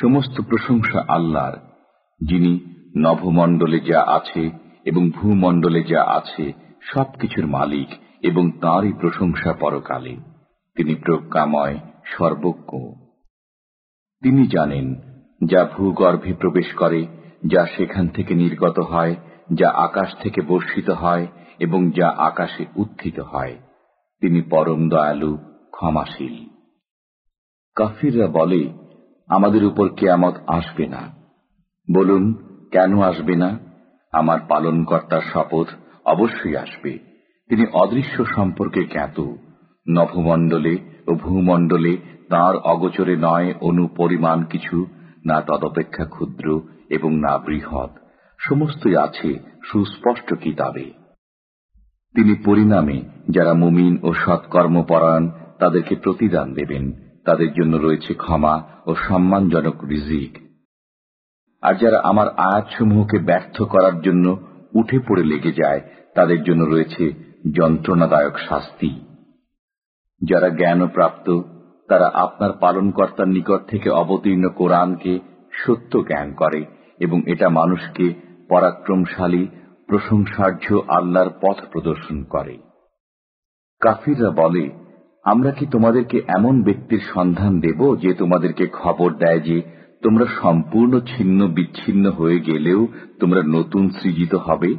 সমস্ত প্রশংসা আল্লাহর, যিনি নভমণ্ডলে যা আছে এবং ভূমণ্ডলে যা আছে সবকিছুর মালিক এবং তাঁরই প্রশংসা পরকালে। তিনি প্রজ্ঞাময়, সর্বজ্ঞ। তিনি জানেন যা ভূগর্ভে প্রবেশ করে, যা সেখান থেকে নির্গত হয়, যা আকাশ থেকে বর্ষিত হয় এবং যা আকাশে উত্থিত হয়। তিনি পরম দয়ালু, ক্ষমাশীল। কাফিররা বলে আমাদের উপর কেয়ামত আসবে না। বলুন, কেন আসবে না? আমার পালনকর্তার শপথ অবশ্যই আসবে। তিনি অদৃশ্য সম্পর্কে জ্ঞাত। নভমণ্ডলে ও ভূমণ্ডলে তার অগোচরে নয় অনুপরিমাণ কিছু, না তদপেক্ষা ক্ষুদ্র এবং না বৃহৎ। সমস্তই আছে সুস্পষ্ট কিতাবে তিনি পরিণামে যারা মুমিন ও সৎকর্মপরায়ণ তাদেরকে প্রতিদান দেবেন। তাদের জন্য রয়েছে ক্ষমা ও সম্মানজনক রিজিক। আর যারা আমার আয়াতসমূহকে ব্যর্থ করার জন্য উঠে পড়ে লেগে যায়, তাদের জন্য রয়েছে যন্ত্রণাদায়ক শাস্তি। যারা জ্ঞানপ্রাপ্ত, তারা আপনার পালনকর্তার নিকট থেকে অবতীর্ণ কোরআনকে সত্য জ্ঞান করে এবং এটা মানুষকে পরাক্রমশালী, প্রশংসার্য আল্লাহর পথ প্রদর্শন করে। কাফিররা বলে আমরা কি তোমাদেরকে এমন ব্যক্তির সন্ধান দেব যে তোমাদেরকে খবর দেয় যে তোমরা সম্পূর্ণ ছিন্ন বিচ্ছিন্ন হয়ে গেলেও তোমরা নতুন সৃজিত হবে?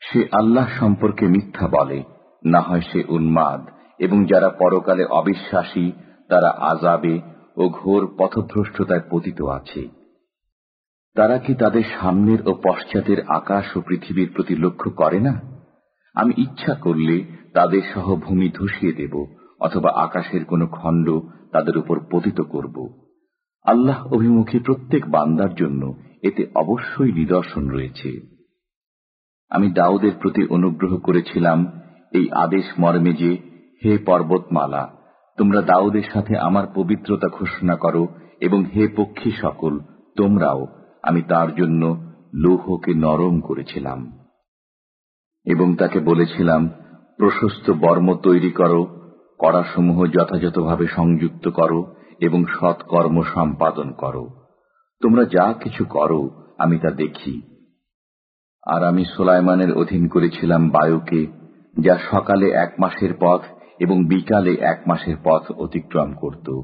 সে আল্লাহ সম্পর্কে মিথ্যা বলে, না হয় সে উন্মাদ, এবং যারা পরকালে অবিশ্বাসী, তারা আজাবে ও ঘোর পথভ্রষ্টতায় পতিত আছে। তারা কি তাদের সামনের ও পশ্চাতের আকাশ ও পৃথিবীর প্রতি লক্ষ্য করে না? আমি ইচ্ছা করলে তাদের সহ ভূমি ধসিয়ে দেব অথবা আকাশের কোনো খণ্ড তাদের উপর পতিত করব। আল্লাহ অভিমুখী প্রত্যেক বান্দার জন্য এতে অবশ্যই নিদর্শন রয়েছে। আমি দাউদের প্রতি অনুগ্রহ করেছিলাম এই আদেশ মর্মে যে, হে পর্বতমালা, তোমরা দাউদের সাথে আমার পবিত্রতা ঘোষণা করো এবং হে পক্ষী সকল, তোমরাও আমি তার জন্য লৌহকে নরম করেছিলাম। এবং তাকে বলেছিলাম প্রশস্ত বর্ম তৈরি করো, কড়াসমূহ যথাযথভাবে সংযুক্ত করো এবং সৎকর্ম সম্পাদন করো। তোমরা যা কিছু করো, আমি তা দেখি। আর আমি সোলাইমানের অধীন করেছিলাম বায়ুকে, যা সকালে এক মাসের পথ এবং বিকালে এক মাসের পথ অতিক্রম করত।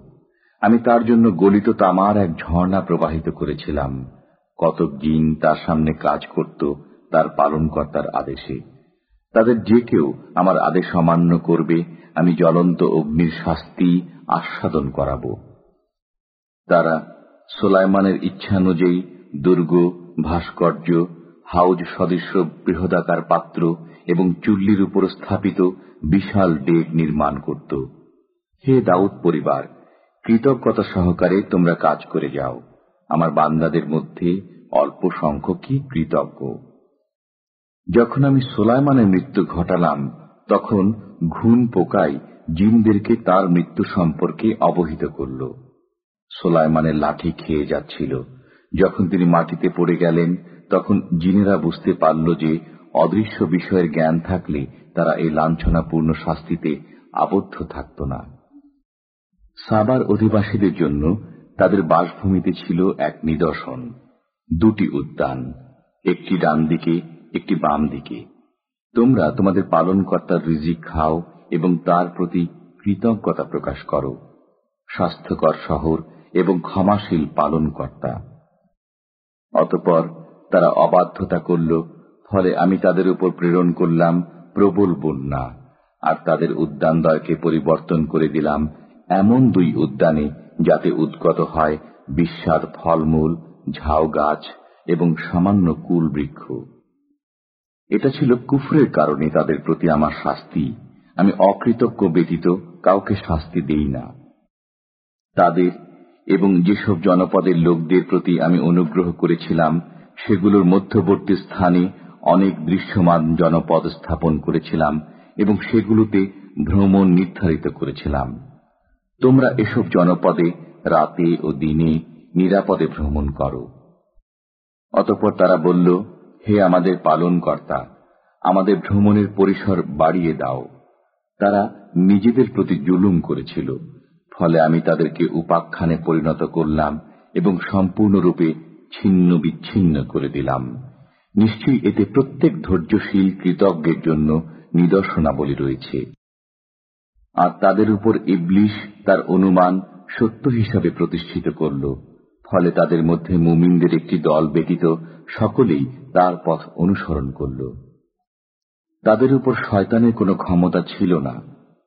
আমি তার জন্য গলিত তামার এক ঝর্ণা প্রবাহিত করেছিলাম। কতক জিন তার সামনে কাজ করত, তার পালনকর্তার আদেশে। তাদের যে কেউ আমার আদেশ অমান্য করবে, আমি জ্বলন্ত অগ্নির শাস্তি আস্বাদন করাব। তারা সোলাইমানের ইচ্ছানুযায়ী দুর্গ, ভাস্কর্য, হাউজ সদৃশ্য বৃহদাকার পাত্র এবং চুল্লির উপর স্থাপিত বিশাল ডেক নির্মাণ করত। হে দাউদ পরিবার, কৃতজ্ঞতা সহকারে তোমরা কাজ করে যাও। আমার বান্দাদের মধ্যে অল্প সংখ্যকই কৃতজ্ঞ। যখন আমি সোলাইমানের মৃত্যু ঘটালাম, তখন ঘুন পোকাই জিনদেরকে তার মৃত্যু সম্পর্কে অবহিত করল। সোলাইমানের লাঠি খেয়ে যাচ্ছিল। যখন তিনি মাটিতে পড়ে গেলেন, তখন জিনেরা বুঝতে পারল যে অদৃশ্য বিষয়ের জ্ঞান থাকলে তারা এই লাঞ্ছনাপূর্ণ শাস্তিতে আবদ্ধ থাকত না। সাবার অধিবাসীদের জন্য তাদের বাসভূমিতে ছিল এক নিদর্শন, দুটি উদ্যান, একটি ডান দিকে একটি বাম দিকে। তোমরা তোমাদের পালনকর্তার রিজিক খাও এবং তার প্রতি কৃতজ্ঞতা প্রকাশ করো। স্বাস্থ্যকর শহর এবং ক্ষমাশীল পালনকর্তা। অতপর তারা অবাধ্যতা করল, ফলে আমি তাদের উপর প্রেরণ করলাম প্রবল বন্যা, আর তাদের উদ্যানদয়কে পরিবর্তন করে দিলাম এমন দুই উদ্যানে যাতে উদ্গত হয় বিস্বাদ ফলমূল ঝাউ গাছ এবং সামান্য কুল বৃক্ষ এটা ছিল কুফরের কারণে তাদের প্রতি আমার শাস্তি। আমি অকৃতজ্ঞ ব্যতীত কাউকে শাস্তি দেই না। তাদের এবং যেসব জনপদের লোকদের প্রতি আমি অনুগ্রহ করেছিলাম, সেগুলোর মধ্যবর্তী স্থানে অনেক দৃশ্যমান জনপদ স্থাপন করেছিলাম এবং সেগুলোতে ভ্রমণ নির্ধারিত করেছিলাম। তোমরা এসব জনপদে রাতে ও দিনে নিরাপদে ভ্রমণ করো। অতপর তারা বলল হে আমাদের পালন কর্তা আমাদের ভ্রমণের পরিসর বাড়িয়ে দাও। তারা নিজেদের প্রতি জুলুম করেছিল, ফলে আমি তাদেরকে উপাখ্যানে পরিণত করলাম এবং সম্পূর্ণরূপে ছিন্ন বিচ্ছিন্ন করে দিলাম। নিশ্চয়ই এতে প্রত্যেক ধৈর্যশীল কৃতজ্ঞের জন্য নিদর্শনাবলী রয়েছে। আর তাদের উপর ইবলিশ তার অনুমান সত্য হিসাবে প্রতিষ্ঠিত করল, ফলে তাদের মধ্যে মুমিনদের একটি দল ব্যতীত সকলেই তার পথ অনুসরণ করল। তাদের উপর শয়তানের কোনো ক্ষমতা ছিল না।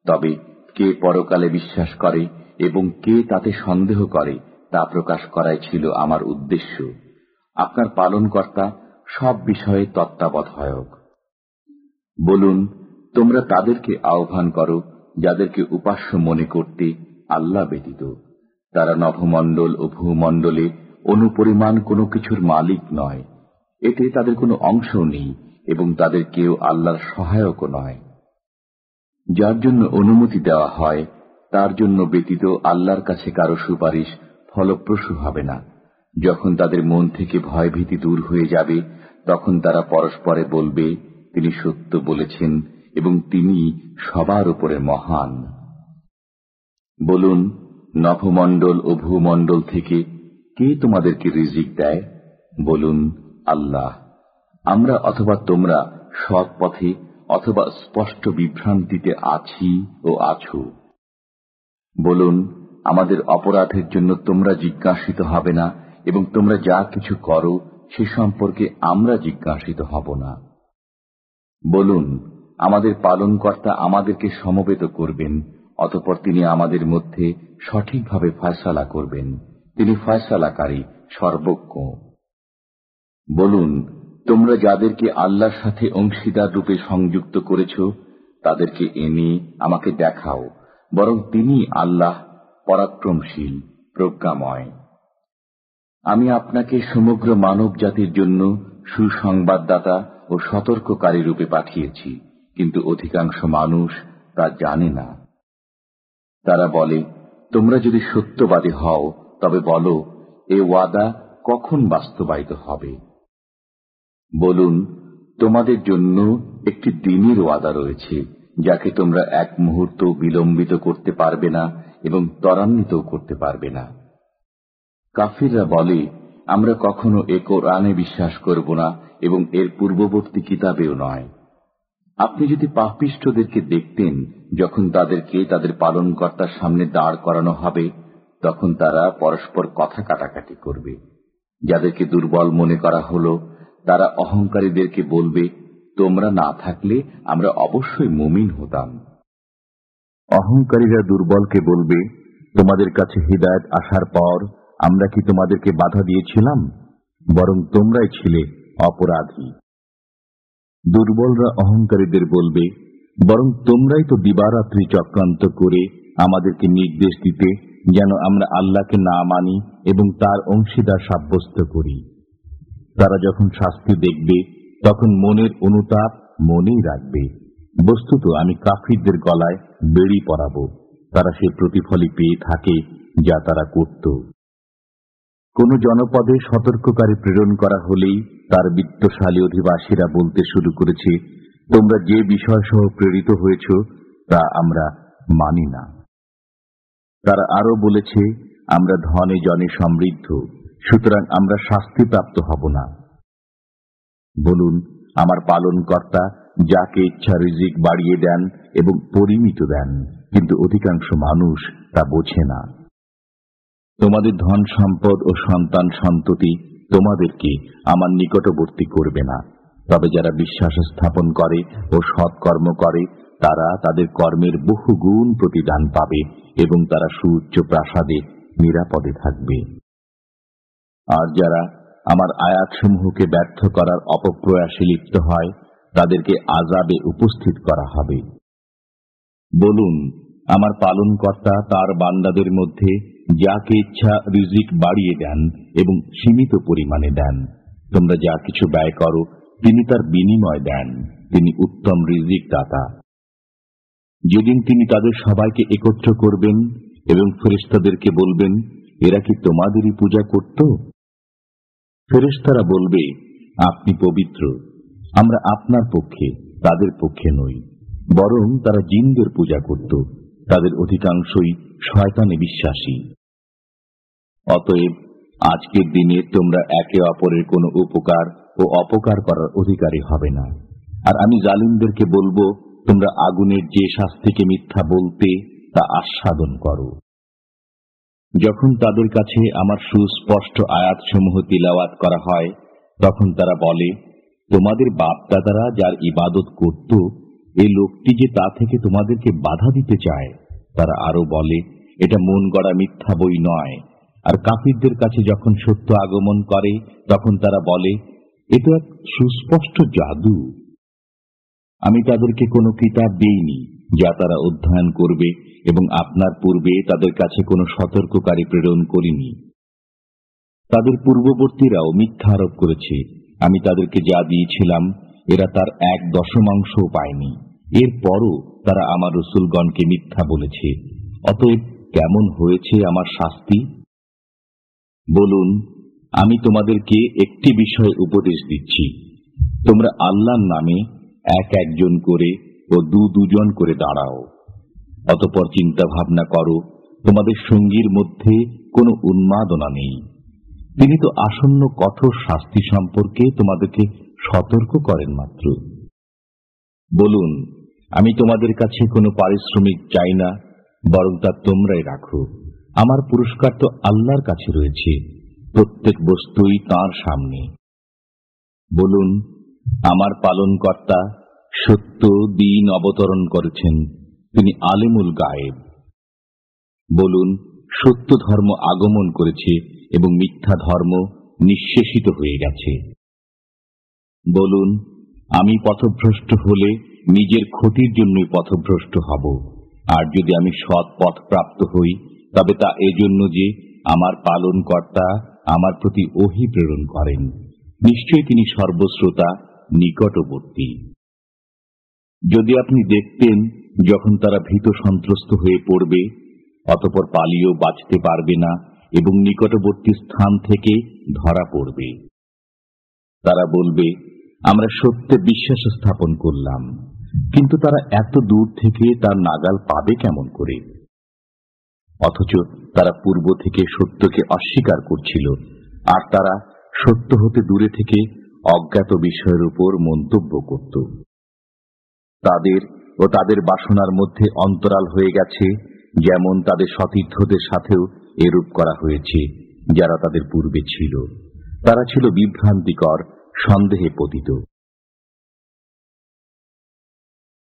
তবে কে পরকালে বিশ্বাস করে এবং কে তাতে সন্দেহ করে, তা প্রকাশ করাই ছিল আমার উদ্দেশ্য। আপনার পালনকর্তা সব বিষয়ে তত্ত্বাবধায়ক। বলুন, তোমরা তাদেরকে আহ্বান করো, যাদেরকে উপাস্য মনে করতে আল্লাহ ব্যতীত। তারা নভমণ্ডল ও ভূমণ্ডলে অনুপরিমাণ কোনো কিছুর মালিক নয়। এতে তাদের কোনো অংশ নেই এবং তাদের কেউ আল্লাহর সহায়কও নয়। যার জন্য অনুমতি দেওয়া হয়, তার জন্য ব্যতীত আল্লাহর কাছে কারও সুপারিশ ফলপ্রসূ হবে না। যখন তাদের মন থেকে ভয়ভীতি দূর হয়ে যাবে, তখন তারা পরস্পরে বলবে, তিনি সত্য বলেছেন এবং তিনি সবার উপরে মহান। বলুন, নভমণ্ডল ও ভূমণ্ডল থেকে কে তোমাদেরকে রিজিক দেয়? বলুন, আল্লাহ। আমরা অথবা তোমরা সৎ পথে অথবা স্পষ্ট বিভ্রান্তিতে আছি ও আছো। বলুন, আমাদের অপরাধের জন্য তোমরা জিজ্ঞাসিত হবে না এবং তোমরা যা কিছু করো সে সম্পর্কে আমরা জিজ্ঞাসিত হব না। বলুন, আমাদের পালনকর্তা আমাদেরকে সমবেত করবেন, অতপর তিনি আমাদের মধ্যে সঠিকভাবে ফয়সালা করবেন। তিনি ফয়সালাকারী, সর্বজ্ঞ। বলুন, তোমরা যাদেরকে আল্লাহর সাথে অংশীদার রূপে সংযুক্ত করেছ, তাদেরকে এনে আমাকে দেখাও, বরং তিনি আল্লাহ পরাক্রমশীল, প্রজ্ঞাময়। আমি আপনাকে সমগ্র মানব জাতির জন্য সুসংবাদদাতা ও সতর্ককারী রূপে পাঠিয়েছি, কিন্তু অধিকাংশ মানুষ তা জানে না। তারা বলে, তোমরা যদি সত্যবাদী হও তবে বলো, এ ওয়াদা কখন বাস্তবায়িত হবে? বলুন, তোমাদের জন্য একটি দিনের ওয়াদা রয়েছে, যাকে তোমরা এক মুহূর্ত বিলম্বিত করতে পারবে না এবং ত্বরান্বিত করতে পারবে না। কাফিররা বলে, আমরা কখনো এ কোরআনে বিশ্বাস করব না এবং এর পূর্ববর্তী কিতাবেও নয়। আপনি যদি পাপিষ্ঠদেরকে দেখতেন, যখন তাদেরকে তাদের পালনকর্তার সামনে দাঁড় করানো হবে তখন তারা পরস্পর কথা কাটাকাটি করবে। যাদেরকে দুর্বল মনে করা হলো, তারা অহংকারীদেরকে বলবে, তোমরা না থাকলে আমরা অবশ্যই মুমিন হতাম। অহংকারীরা দুর্বলকে বলবে, তোমাদের কাছে হৃদায়ত আসার পর আমরা কি তোমাদেরকে বাধা দিয়েছিলাম? বরং তোমরাই ছিলে অপরাধী। দুর্বলরা অহংকারীদের বলবে, বরং তোমরাই তো দিবারাত্রি চক্রান্ত করে আমাদেরকে নির্দেশ দিতে যেন আমরা আল্লাহকে না মানি এবং তার অংশীদার সাব্যস্ত করি। তারা যখন শাস্তি দেখবে, তখন মনের অনুতাপ মনেই রাখবে। বস্তুত আমি কাফিরদের গলায় বেড়ি পরাব। তারা সে প্রতিফলই পেয়ে থাকে যা তারা করত। কোন জনপদে সতর্ককারী প্রেরণ করা হলেই তার বিত্তশালী অধিবাসীরা বলতে শুরু করেছে, তোমরা যে বিষয় সহ প্রেরিত হয়েছ, তা আমরা মানি না। তারা আরও বলেছে, আমরা ধনে, জনে, সমৃদ্ধ, সুতরাং আমরা শাস্তিপ্রাপ্ত হব না। বলুন, আমার পালন কর্তা যাকে ইচ্ছা রিজিক বাড়িয়ে দেন এবং পরিমিত দেন, কিন্তু অধিকাংশ মানুষ তা বোঝে না। তোমাদের ধন সম্পদ ও সন্তান সন্ততি তোমাদেরকে আমার নিকটবর্তী করবে না। তবে যারা বিশ্বাস স্থাপন করে ও সৎকর্ম করে তারা তাদের কর্মের বহু গুণ প্রতিদান পাবে এবং তারা সুউচ্চ প্রাসাদে নিরাপদে থাকবে। আর যারা আমার আয়াতসমূহকে ব্যর্থ করার অপপ্রয়াসে লিপ্ত হয়, তাদেরকে আজাবে উপস্থিত করা হবে। বলুন, আমার পালনকর্তা তার বান্দাদের মধ্যে যাকে ইচ্ছা রিজিক বাড়িয়ে দেন এবং সীমিত পরিমাণে দেন। তোমরা যা কিছু ব্যয় করো, তিনি তার বিনিময় দেন। তিনি উত্তম রিজিক দাতা যেদিন তিনি তাদের সবাইকে একত্র করবেন এবং ফেরিস্তাদেরকে বলবেন, এরা কি তোমাদেরই পূজা করত? ফেরেস্তারা বলবে, আপনি পবিত্র, আমরা আপনার পক্ষে, তাদের পক্ষে নই। বরং তারা জিনদের পূজা করত, তাদের অধিকাংশই শয়তানে বিশ্বাসী। অতএব, আজকের দিনে তোমরা একে অপরের কোনো উপকার ও অপকার করার অধিকারী হবে না। আর আমি জালিমদেরকে বলব তোমরা আগুনের যে শাস্তিকে মিথ্যা বলতে তা আস্বাদন করো। যখন তাদের কাছে আমার সুস্পষ্ট আয়াতসমূহ তিলাওয়াত করা হয়, তখন তারা বলে, তোমাদের বাপদাদারা যার ইবাদত করত এই লোকটি যে তা থেকে তোমাদেরকে বাধা দিতে চায়। তারা আরও বলে, এটা মন গড়া মিথ্যা বই নয়। আর কাফিরদের কাছে যখন সত্য আগমন করে, তখন তারা বলে এটা সুস্পষ্ট জাদু। আমি তাদেরকে কোনো কিতাব দেইনি, যা তারা অধ্যয়ন করবে এবং আপনার পূর্বে তাদের কাছে কোনো সতর্ককারী প্রেরণ করিনি। তাদের পূর্ববর্তীরাও মিথ্যা আরোপ করেছে। আমি তাদেরকে যা দিয়েছিলাম, এরা তার এক দশমাংশও পায়নি। এরপরও তারা আমার রসুলগণকে মিথ্যা বলেছে। অতএব কেমন হয়েছে আমার শাস্তি? বলুন, আমি তোমাদেরকে একটি বিষয়ে উপদেশ দিচ্ছি। তোমরা আল্লাহর নামে এক একজন করে ও দু দুজন করে দাঁড়াও। অতপর চিন্তা ভাবনা করো, তোমাদের সঙ্গীর মধ্যে কোনো উন্মাদনা নেই। তিনি তো আসন্ন কঠোর শাস্তি সম্পর্কে তোমাদেরকে সতর্ক করেন মাত্র। বলুন, আমি তোমাদের কাছে কোনো পারিশ্রমিক চাই না, বরং তা তোমরাই রাখো। আমার পুরস্কার তো আল্লাহর কাছে রয়েছে, প্রত্যেক বস্তুই তার সামনে। বলুন আমার পালনকর্তা সত্য দিন অবতরণ করেছেন। তিনি আলিমুল গায়েব। বলুন, সত্য ধর্ম আগমন করেছে এবং মিথ্যা ধর্ম নিঃশেষিত হয়ে গেছে। বলুন, আমি পথভ্রষ্ট হলে নিজের ক্ষতির জন্যই পথভ্রষ্ট হব। আর যদি আমি সৎ পথ প্রাপ্ত হই, তবে তা এজন্য যে আমার পালন কর্তা আমার প্রতি ওহি প্রেরণ করেন। নিশ্চয়ই তিনি সর্বশ্রোতা নিকটবর্তী। যদি আপনি দেখতেন যখন তারা ভীত সন্ত্রস্ত হয়ে পড়বে, অতপর পালিয়েও বাঁচতে পারবে না এবং নিকটবর্তী স্থান থেকে ধরা পড়বে। তারা বলবে, আমরা সত্যে বিশ্বাস স্থাপন করলাম, কিন্তু তারা এত দূর থেকে তার নাগাল পাবে কেমন করে? অথচ তারা পূর্ব থেকে সত্যকে অস্বীকার করছিল, আর তারা সত্য হতে দূরে থেকে অজ্ঞাত বিষয়ের উপর মন্তব্য করত। তাদের ও তাদের বাসনার মধ্যে অন্তরাল হয়ে গেছে, যেমন তাদের সতীর্থদের সাথেও এরূপ করা হয়েছে, যারা তাদের পূর্বে ছিল। তারা ছিল বিভ্রান্তিকর, সন্দেহে পতিত।